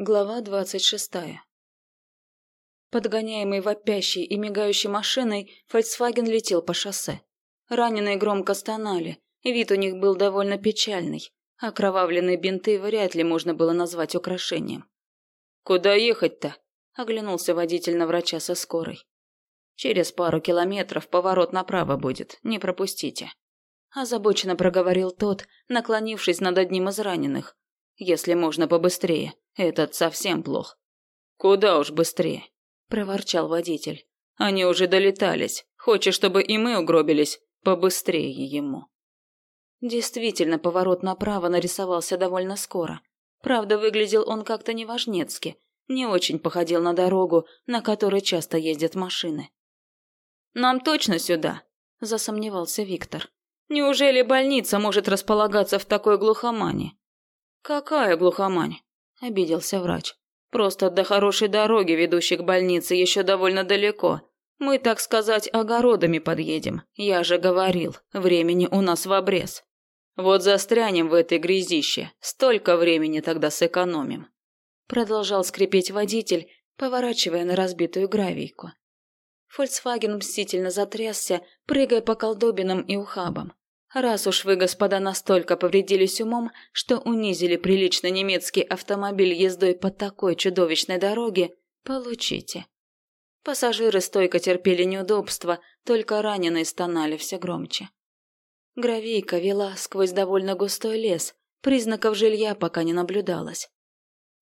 Глава двадцать шестая. Подгоняемый вопящей и мигающей машиной, Фольксваген летел по шоссе. Раненые громко стонали, вид у них был довольно печальный. Окровавленные бинты вряд ли можно было назвать украшением. «Куда ехать-то?» – оглянулся водитель на врача со скорой. «Через пару километров поворот направо будет, не пропустите». Озабоченно проговорил тот, наклонившись над одним из раненых. «Если можно побыстрее». Этот совсем плох. Куда уж быстрее, проворчал водитель. Они уже долетались. Хочешь, чтобы и мы угробились? Побыстрее ему. Действительно, поворот направо нарисовался довольно скоро. Правда, выглядел он как-то неважнецки, не очень походил на дорогу, на которой часто ездят машины. «Нам точно сюда?» – засомневался Виктор. «Неужели больница может располагаться в такой глухомане?» «Какая глухомань?» – обиделся врач. «Просто до хорошей дороги, ведущей к больнице, еще довольно далеко. Мы, так сказать, огородами подъедем. Я же говорил, времени у нас в обрез. Вот застрянем в этой грязище, столько времени тогда сэкономим». Продолжал скрипеть водитель, поворачивая на разбитую гравийку. Фольксваген мстительно затрясся, прыгая по колдобинам и ухабам. Раз уж вы, господа, настолько повредились умом, что унизили прилично немецкий автомобиль ездой по такой чудовищной дороге, получите. Пассажиры стойко терпели неудобства, только раненые стонали все громче. Гравийка вела сквозь довольно густой лес, признаков жилья пока не наблюдалось.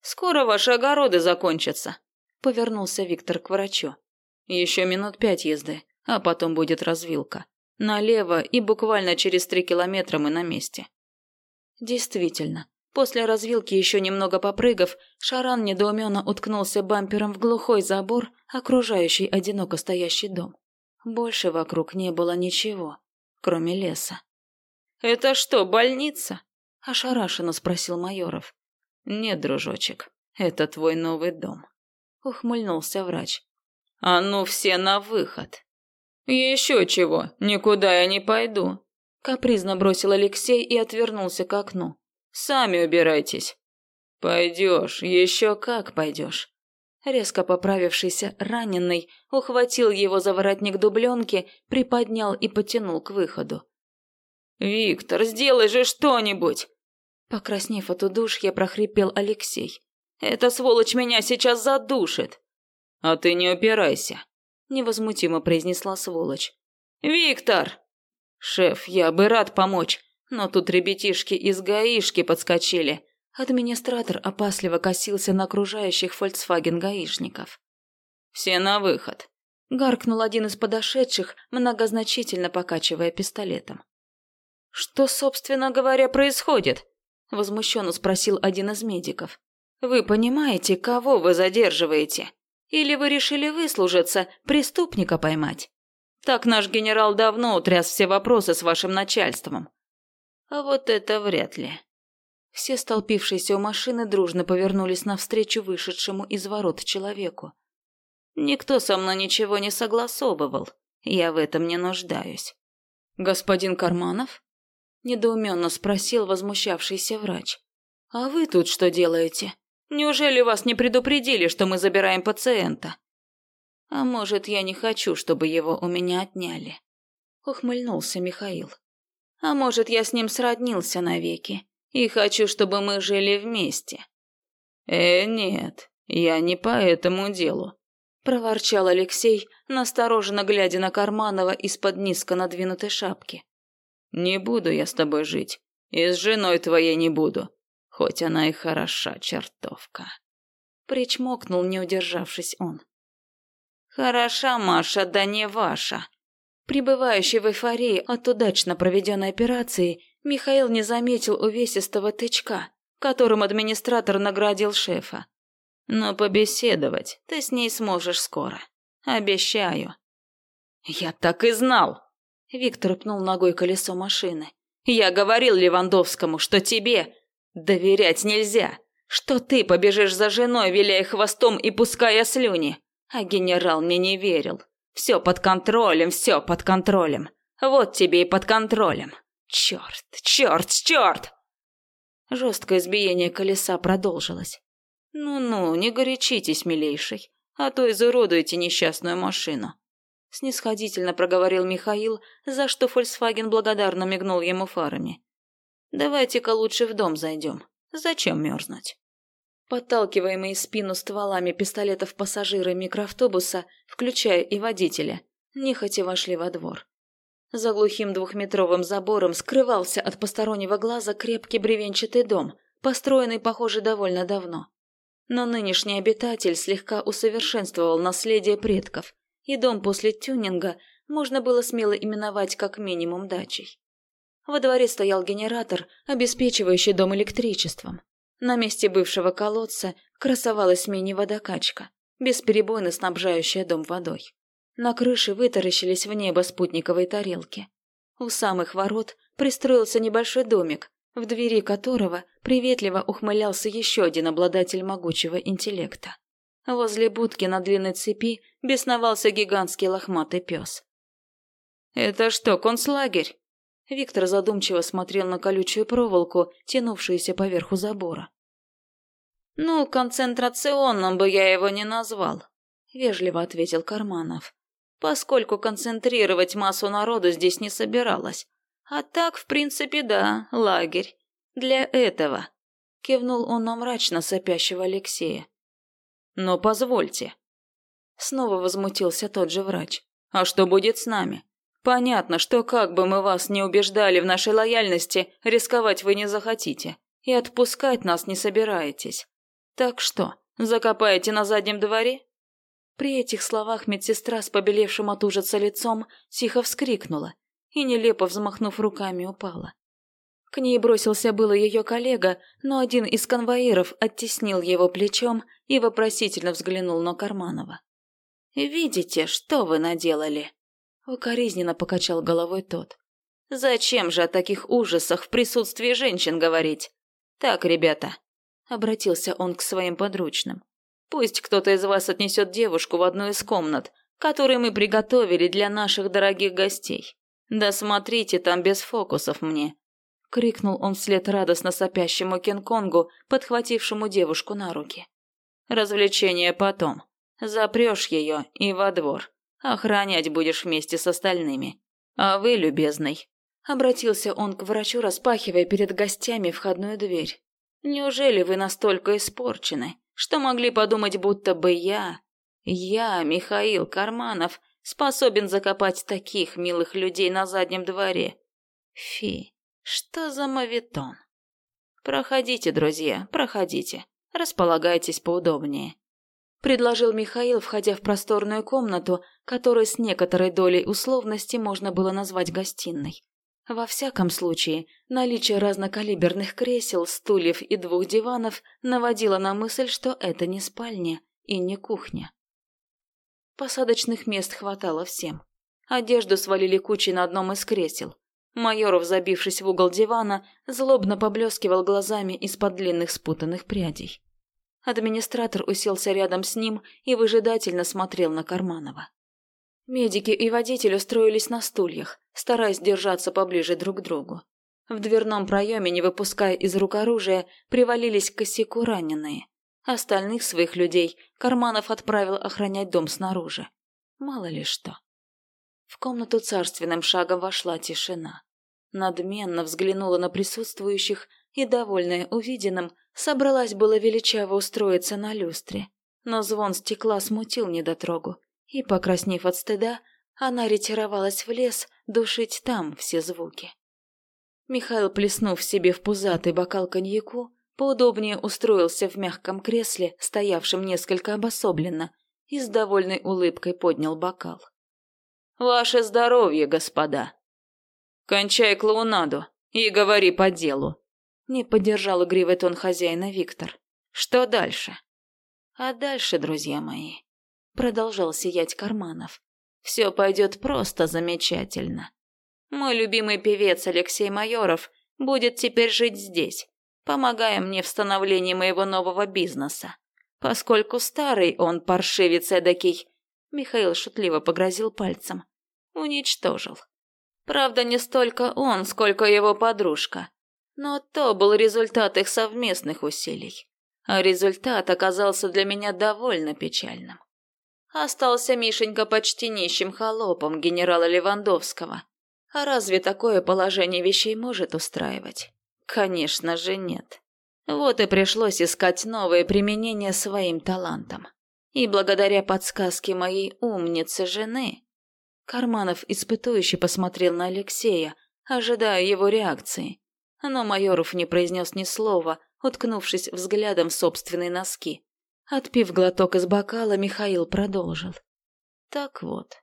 «Скоро ваши огороды закончатся», — повернулся Виктор к врачу. «Еще минут пять езды, а потом будет развилка. Налево, и буквально через три километра мы на месте. Действительно, после развилки еще немного попрыгав, Шаран недоуменно уткнулся бампером в глухой забор, окружающий одиноко стоящий дом. Больше вокруг не было ничего, кроме леса. «Это что, больница?» – ошарашенно спросил Майоров. «Нет, дружочек, это твой новый дом», – ухмыльнулся врач. «А ну все на выход!» «Еще чего, никуда я не пойду», – капризно бросил Алексей и отвернулся к окну. «Сами убирайтесь». «Пойдешь, еще как пойдешь». Резко поправившийся раненый ухватил его за воротник дубленки, приподнял и потянул к выходу. «Виктор, сделай же что-нибудь!» Покраснев от удушья, прохрипел Алексей. «Эта сволочь меня сейчас задушит!» «А ты не упирайся!» Невозмутимо произнесла сволочь. «Виктор!» «Шеф, я бы рад помочь, но тут ребятишки из гаишки подскочили». Администратор опасливо косился на окружающих фольксваген-гаишников. «Все на выход», — гаркнул один из подошедших, многозначительно покачивая пистолетом. «Что, собственно говоря, происходит?» — возмущенно спросил один из медиков. «Вы понимаете, кого вы задерживаете?» Или вы решили выслужиться, преступника поймать? Так наш генерал давно утряс все вопросы с вашим начальством. А вот это вряд ли. Все столпившиеся у машины дружно повернулись навстречу вышедшему из ворот человеку. Никто со мной ничего не согласовывал. Я в этом не нуждаюсь. Господин Карманов? Недоуменно спросил возмущавшийся врач. А вы тут что делаете? Неужели вас не предупредили, что мы забираем пациента? А может, я не хочу, чтобы его у меня отняли? Ухмыльнулся Михаил. А может, я с ним сроднился навеки и хочу, чтобы мы жили вместе? Э, нет, я не по этому делу, проворчал Алексей, настороженно глядя на Карманова из-под низко надвинутой шапки. Не буду я с тобой жить, и с женой твоей не буду. Хоть она и хороша чертовка. Причмокнул, не удержавшись он. Хороша, Маша, да не ваша. Прибывающий в эйфории от удачно проведенной операции, Михаил не заметил увесистого тычка, которым администратор наградил шефа. Но побеседовать ты с ней сможешь скоро. Обещаю. Я так и знал. Виктор пнул ногой колесо машины. Я говорил Левандовскому, что тебе Доверять нельзя, что ты побежишь за женой, виляя хвостом и пуская слюни. А генерал мне не верил. Все под контролем, все под контролем. Вот тебе и под контролем. Черт, черт, черт! Жесткое избиение колеса продолжилось. Ну-ну, не горячитесь, милейший, а то изуродуете несчастную машину. Снисходительно проговорил Михаил, за что Фольксваген благодарно мигнул ему фарами. Давайте-ка лучше в дом зайдем. Зачем мерзнуть? Подталкиваемые спину стволами пистолетов пассажиры микроавтобуса, включая и водителя, нехотя вошли во двор. За глухим двухметровым забором скрывался от постороннего глаза крепкий бревенчатый дом, построенный, похоже, довольно давно. Но нынешний обитатель слегка усовершенствовал наследие предков, и дом после тюнинга можно было смело именовать как минимум дачей. Во дворе стоял генератор, обеспечивающий дом электричеством. На месте бывшего колодца красовалась мини-водокачка, бесперебойно снабжающая дом водой. На крыше вытаращились в небо спутниковые тарелки. У самых ворот пристроился небольшой домик, в двери которого приветливо ухмылялся еще один обладатель могучего интеллекта. Возле будки на длинной цепи бесновался гигантский лохматый пес. «Это что, концлагерь?» Виктор задумчиво смотрел на колючую проволоку, тянувшуюся поверху забора. «Ну, концентрационным бы я его не назвал», — вежливо ответил Карманов, «поскольку концентрировать массу народу здесь не собиралась. А так, в принципе, да, лагерь. Для этого», — кивнул он на мрачно сопящего Алексея. «Но позвольте». Снова возмутился тот же врач. «А что будет с нами? Понятно, что как бы мы вас не убеждали в нашей лояльности, рисковать вы не захотите. И отпускать нас не собираетесь. Так что, закопаете на заднем дворе? При этих словах медсестра с побелевшим от ужаса лицом тихо вскрикнула и, нелепо взмахнув руками, упала. К ней бросился было ее коллега, но один из конвоиров оттеснил его плечом и вопросительно взглянул на Карманова. «Видите, что вы наделали?» Укоризненно покачал головой тот. «Зачем же о таких ужасах в присутствии женщин говорить? Так, ребята», — обратился он к своим подручным. «Пусть кто-то из вас отнесет девушку в одну из комнат, которые мы приготовили для наших дорогих гостей. Да смотрите там без фокусов мне», — крикнул он вслед радостно сопящему Кинг-Конгу, подхватившему девушку на руки. «Развлечение потом. Запрешь ее и во двор. Охранять будешь вместе с остальными. А вы, любезный, обратился он к врачу, распахивая перед гостями входную дверь. Неужели вы настолько испорчены, что могли подумать, будто бы я, я, Михаил Карманов, способен закопать таких милых людей на заднем дворе? Фи, что за мавитон? Проходите, друзья, проходите. Располагайтесь поудобнее предложил Михаил, входя в просторную комнату, которую с некоторой долей условности можно было назвать гостиной. Во всяком случае, наличие разнокалиберных кресел, стульев и двух диванов наводило на мысль, что это не спальня и не кухня. Посадочных мест хватало всем. Одежду свалили кучей на одном из кресел. Майоров, забившись в угол дивана, злобно поблескивал глазами из-под длинных спутанных прядей. Администратор уселся рядом с ним и выжидательно смотрел на Карманова. Медики и водитель устроились на стульях, стараясь держаться поближе друг к другу. В дверном проеме, не выпуская из рук оружия, привалились к косяку раненые. Остальных своих людей Карманов отправил охранять дом снаружи. Мало ли что. В комнату царственным шагом вошла тишина. Надменно взглянула на присутствующих и, довольная увиденным, собралась было величаво устроиться на люстре. Но звон стекла смутил недотрогу, и, покраснев от стыда, она ретировалась в лес душить там все звуки. Михаил, плеснув себе в пузатый бокал коньяку, поудобнее устроился в мягком кресле, стоявшем несколько обособленно, и с довольной улыбкой поднял бокал. «Ваше здоровье, господа!» «Кончай клоунаду и говори по делу», не поддержал игривый тон хозяина Виктор. Что дальше? А дальше, друзья мои, продолжал сиять Карманов. Все пойдет просто замечательно. Мой любимый певец Алексей Майоров будет теперь жить здесь, помогая мне в становлении моего нового бизнеса. Поскольку старый он паршивец эдакий, Михаил шутливо погрозил пальцем, уничтожил. Правда, не столько он, сколько его подружка. Но то был результат их совместных усилий. а результат оказался для меня довольно печальным. Остался Мишенька почти нищим холопом генерала Левандовского. А разве такое положение вещей может устраивать? Конечно же нет. Вот и пришлось искать новые применения своим талантам. И благодаря подсказке моей умницы жены, Карманов испытующе посмотрел на Алексея, ожидая его реакции. Но Майоров не произнес ни слова, уткнувшись взглядом в собственные носки. Отпив глоток из бокала, Михаил продолжил. Так вот,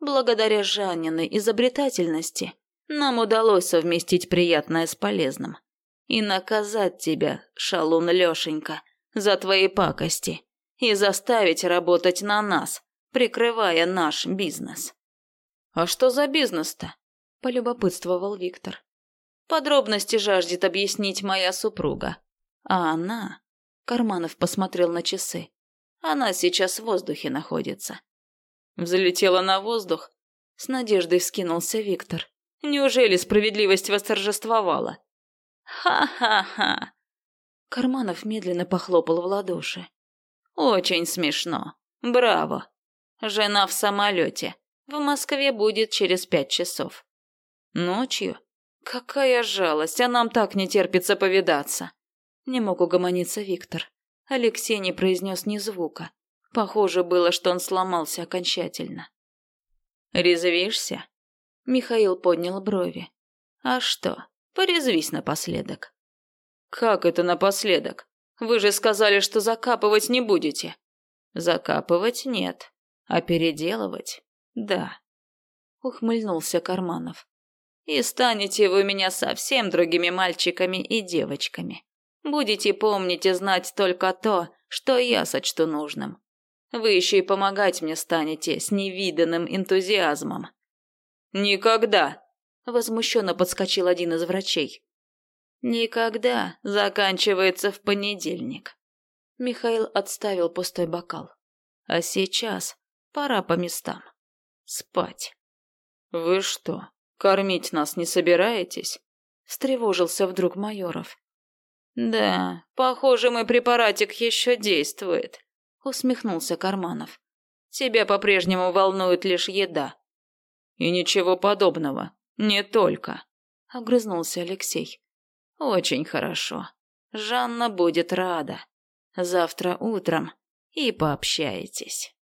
благодаря Жанниной изобретательности нам удалось совместить приятное с полезным. И наказать тебя, шалун Лешенька, за твои пакости. И заставить работать на нас, прикрывая наш бизнес. «А что за бизнес-то?» – полюбопытствовал Виктор. «Подробности жаждет объяснить моя супруга. А она...» – Карманов посмотрел на часы. «Она сейчас в воздухе находится». «Взлетела на воздух?» – с надеждой вскинулся Виктор. «Неужели справедливость восторжествовала?» «Ха-ха-ха!» Карманов медленно похлопал в ладоши. «Очень смешно. Браво. Жена в самолете. В Москве будет через пять часов. Ночью? Какая жалость, а нам так не терпится повидаться. Не мог угомониться Виктор. Алексей не произнес ни звука. Похоже было, что он сломался окончательно. «Резвишься?» Михаил поднял брови. «А что, порезвись напоследок». «Как это напоследок? Вы же сказали, что закапывать не будете». «Закапывать нет, а переделывать да. Ухмыльнулся Карманов. И станете вы меня совсем другими мальчиками и девочками. Будете помнить и знать только то, что я сочту нужным. Вы еще и помогать мне станете с невиданным энтузиазмом. Никогда, возмущенно подскочил один из врачей. Никогда заканчивается в понедельник. Михаил отставил пустой бокал. А сейчас пора по местам. Спать. Вы что, кормить нас не собираетесь? встревожился вдруг Майоров. Да, похоже, мой препаратик еще действует, усмехнулся Карманов. Тебя по-прежнему волнует лишь еда. И ничего подобного, не только, огрызнулся Алексей. Очень хорошо. Жанна будет рада. Завтра утром и пообщаетесь.